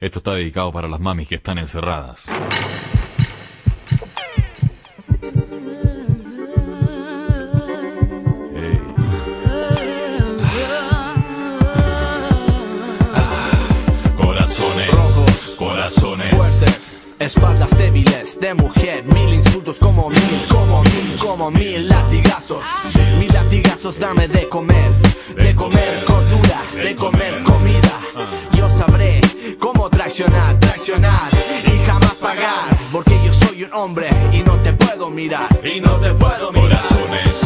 Esto está dedicado para las mamis que están encerradas. Corazones. fuertes, espaldas débiles de mujer, mil insultos como mil, como mil, como mil latigazos, mil latigazos dame de comer, de comer cordura, de comer traicionar, traicionar y jamás pagar, porque yo soy un hombre y no te puedo mirar, y no te puedo mirar. Corazones,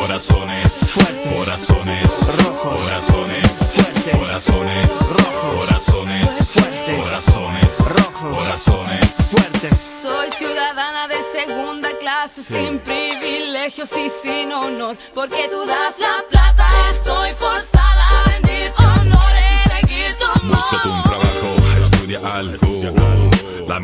corazones, Fuertes. corazones, Rojos. corazones, Fuertes. corazones, Rojos. corazones, Fuertes. corazones, Rojos. corazones. Fuertes. Soy ciudadana de segunda clase, sin privilegios y sin honor. Porque tú das la plata, estoy forzada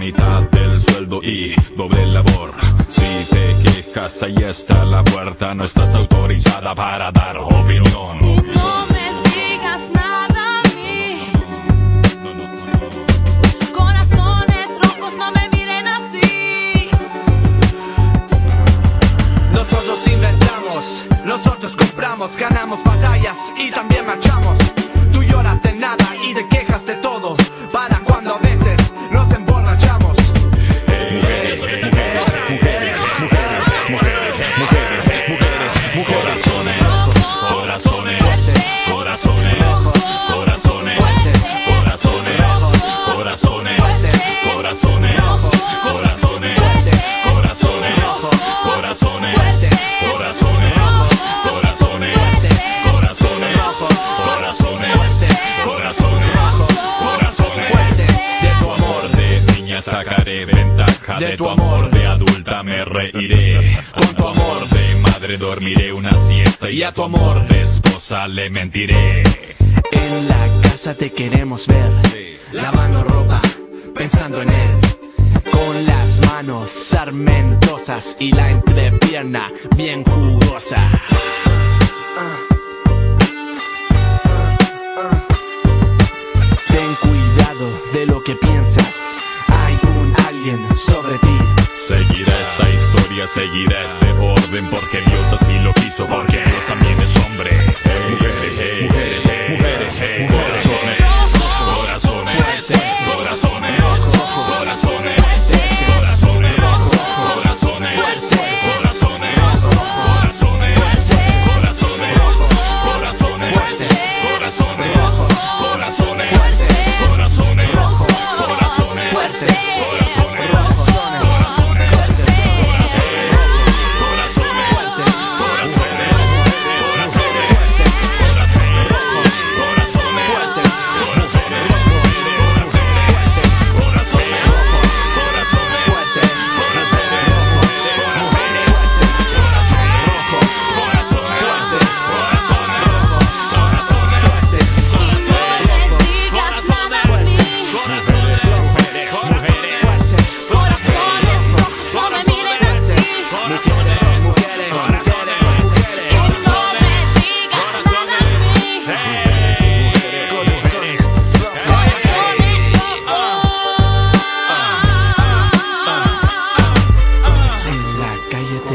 mitad del sueldo y doble labor. Si te quejas, ahí está la puerta. No estás autorizada para dar opinión. Y no me digas nada a mí. Corazones rojos, no me miren así. Nosotros inventamos, nosotros compramos, ganamos batallas y también marchamos. Ventaja, de tu amor de adulta me reiré. Con tu amor de madre dormiré una siesta y a tu amor de esposa le mentiré. En la casa te queremos ver, lavando ropa, pensando en él. Con las manos sarmentosas y la entrepierna bien jugosa. Ten seguirá este orden porque Dios así lo quiso, porque Dios también es hombre. mujeres, eh, mujeres, eh, mujeres, mujeres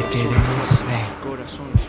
te queremos, ven.